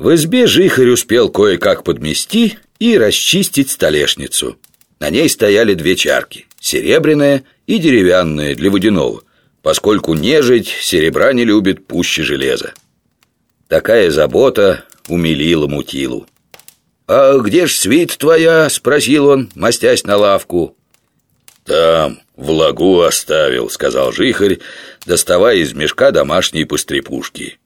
В избе жихарь успел кое-как подмести и расчистить столешницу. На ней стояли две чарки, серебряная и деревянная для водяного, поскольку нежить серебра не любит пуще железа. Такая забота умилила Мутилу. «А где ж свит твоя?» — спросил он, мастясь на лавку. «Там, в лагу оставил», — сказал жихарь, доставая из мешка домашние пострепушки.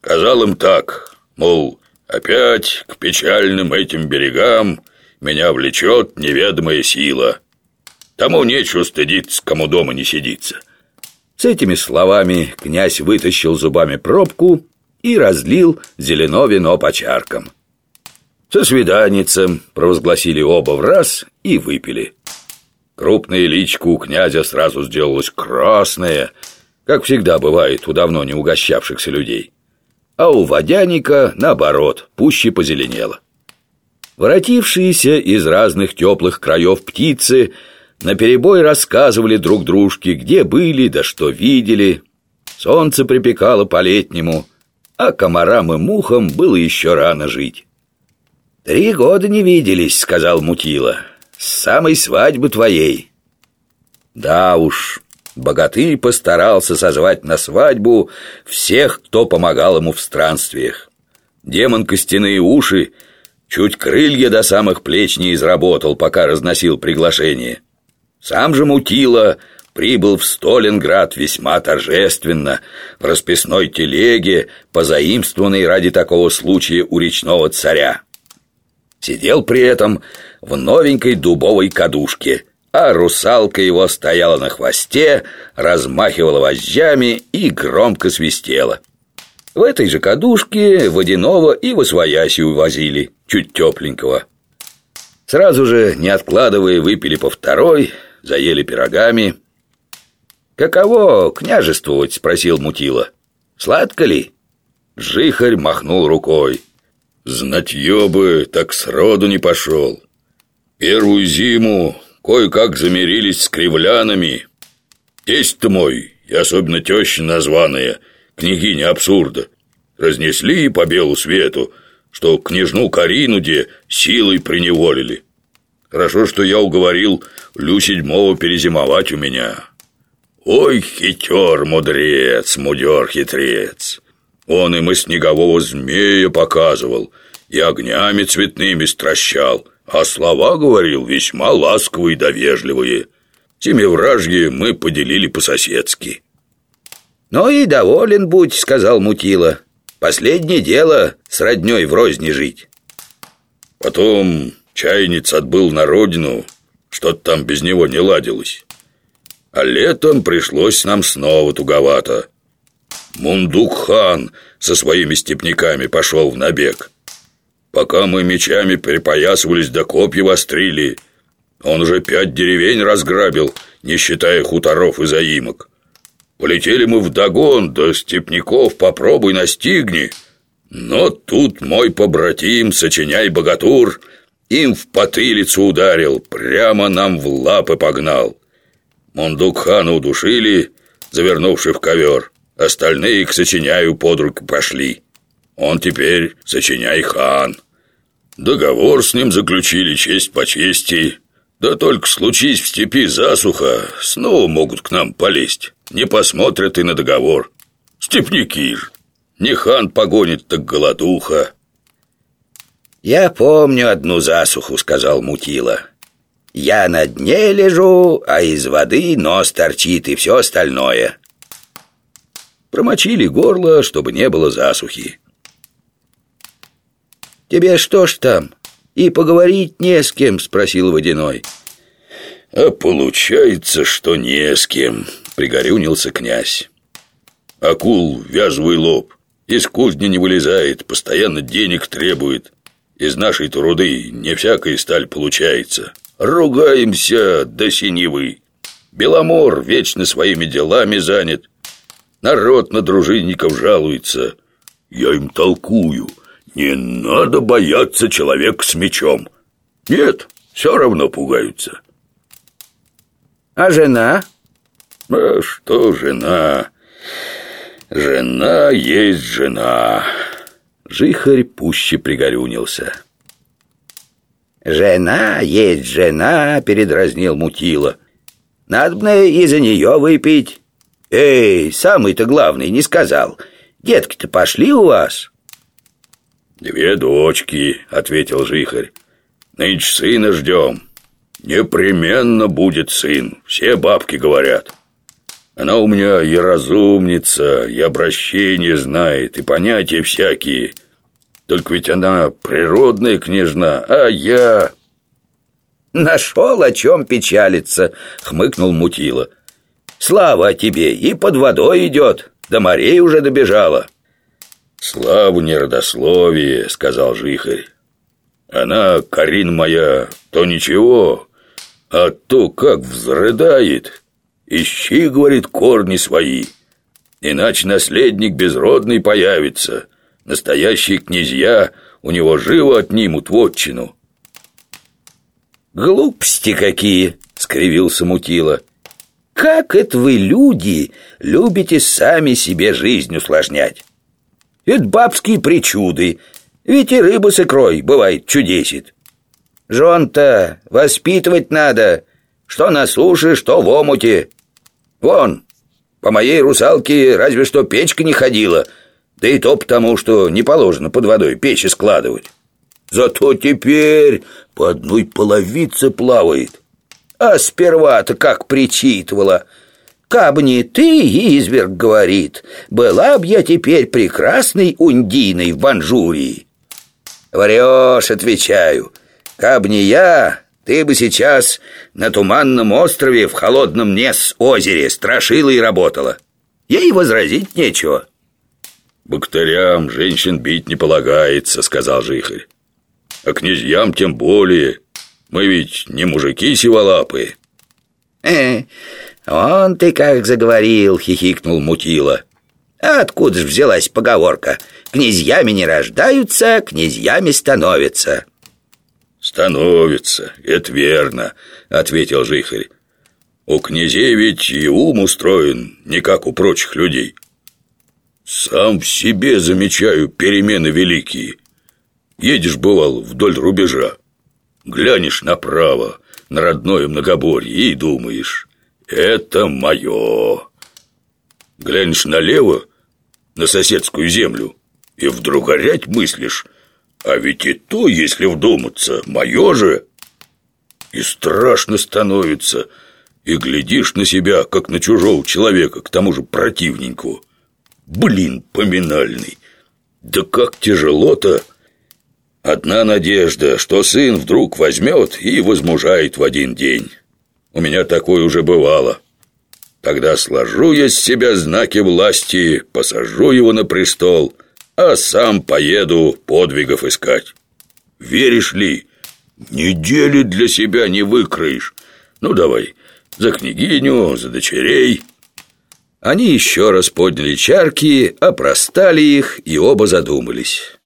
Сказал им так, мол, опять к печальным этим берегам меня влечет неведомая сила. Тому нечего стыдиться, кому дома не сидится. С этими словами князь вытащил зубами пробку и разлил зелено вино по чаркам. «Со свиданицем!» — провозгласили оба в раз и выпили. Крупная личка у князя сразу сделалась красная, как всегда бывает у давно не угощавшихся людей. А у водяника, наоборот, пуще позеленело. Воротившиеся из разных теплых краев птицы наперебой рассказывали друг дружке, где были да что видели. Солнце припекало по-летнему, а комарам и мухам было еще рано жить. «Три года не виделись», — сказал Мутила. «С самой свадьбы твоей». Да уж, богатырь постарался созвать на свадьбу всех, кто помогал ему в странствиях. Демон костяные уши чуть крылья до самых плеч не изработал, пока разносил приглашение. Сам же Мутила прибыл в Сталинград весьма торжественно, в расписной телеге, позаимствованной ради такого случая у речного царя. Сидел при этом в новенькой дубовой кадушке, а русалка его стояла на хвосте, размахивала вожжами и громко свистела. В этой же кадушке водяного и восвояси увозили, чуть тепленького. Сразу же, не откладывая, выпили по второй, заели пирогами. «Каково княжествовать?» — спросил Мутила. «Сладко ли?» Жихарь махнул рукой. Знатье бы, так сроду не пошел. Первую зиму кое-как замирились с кривлянами. Тесть-то мой, и особенно теща названная, княгиня абсурда, разнесли по белу свету, что княжну Карину де силой приневолили. Хорошо, что я уговорил Лю седьмого перезимовать у меня. Ой, хитер, мудрец, мудер, хитрец. Он им и снегового змея показывал, и огнями цветными стращал, а слова говорил весьма ласковые да вежливые. Семивражье мы поделили по-соседски. «Ну и доволен будь», — сказал Мутила. «Последнее дело с родней врозь не жить». Потом чайниц отбыл на родину, что-то там без него не ладилось. А летом пришлось нам снова туговато. Мундук-хан со своими степняками пошел в набег. Пока мы мечами припоясывались до копья вострили, он уже пять деревень разграбил, не считая хуторов и заимок. Полетели мы вдогон, до степняков попробуй настигни. Но тут мой побратим, сочиняй богатур, им в потылицу ударил, прямо нам в лапы погнал. Мундук-хана удушили, завернувший в ковер. Остальные к сочиняю под руку пошли. Он теперь сочиняй хан. Договор с ним заключили честь по чести. Да только случись в степи засуха, снова могут к нам полезть. Не посмотрят и на договор. Степняки ж. Не хан погонит, так голодуха. «Я помню одну засуху», — сказал Мутила. «Я на дне лежу, а из воды нос торчит и все остальное. Промочили горло, чтобы не было засухи. «Тебе что ж там? И поговорить не с кем?» — спросил Водяной. «А получается, что не с кем», — пригорюнился князь. «Акул вязовый лоб, из кузни не вылезает, постоянно денег требует. Из нашей труды не всякая сталь получается. Ругаемся до синевы. Беломор вечно своими делами занят, Народ на дружинников жалуется. Я им толкую. Не надо бояться человека с мечом. Нет, все равно пугаются. А жена? А что жена? Жена есть жена. Жихарь пуще пригорюнился. «Жена есть жена», — передразнил Мутила. «Надо бы и за нее выпить». «Эй, самый-то главный не сказал. Детки-то пошли у вас?» «Две дочки», — ответил Жихарь. «Нынче сына ждем. Непременно будет сын, все бабки говорят. Она у меня и разумница, и обращение знает, и понятия всякие. Только ведь она природная княжна, а я...» «Нашел, о чем печалиться», — хмыкнул Мутила. «Слава тебе и под водой идет, до морей уже добежала». «Славу не родословие», — сказал Жихарь. «Она, Карин моя, то ничего, а то как взрыдает. Ищи, — говорит, — корни свои, иначе наследник безродный появится. Настоящие князья у него живо отнимут вотчину». «Глупости какие!» — скривился Мутила. «Как это вы, люди, любите сами себе жизнь усложнять? Это бабские причуды. Ведь и рыба с икрой, бывает, чудесит. Жон-то воспитывать надо, что на суше, что в омуте. Вон, по моей русалке разве что печка не ходила, да и то потому, что не положено под водой печи складывать. Зато теперь по одной половице плавает. А сперва-то как причитывала — Каб не ты, изверг говорит, была б я теперь прекрасной ундиной в Банжурии. Врешь, отвечаю. Каб не я, ты бы сейчас на туманном острове в холодном Нес озере страшила и работала. Ей возразить нечего. «Бактериям женщин бить не полагается», — сказал Жихарь. «А князьям тем более. Мы ведь не мужики сиволапые». «Э, «Он ты как заговорил!» — хихикнул Мутила. «А откуда ж взялась поговорка? Князьями не рождаются, князьями становятся». «Становятся, это верно», — ответил Жихарь. «У князей ведь и ум устроен, не как у прочих людей. Сам в себе замечаю перемены великие. Едешь, бывал, вдоль рубежа, глянешь направо, на родное многоборье и думаешь, это мое. Глянешь налево, на соседскую землю, и вдруг горять мыслишь, а ведь и то, если вдуматься, мое же. И страшно становится, и глядишь на себя, как на чужого человека, к тому же противненького. Блин, поминальный. Да как тяжело-то. Одна надежда, что сын вдруг возьмет и возмужает в один день. У меня такое уже бывало. Тогда сложу я с себя знаки власти, посажу его на престол, а сам поеду подвигов искать. Веришь ли, недели для себя не выкроешь. Ну, давай, за княгиню, за дочерей». Они еще раз подняли чарки, опростали их и оба задумались.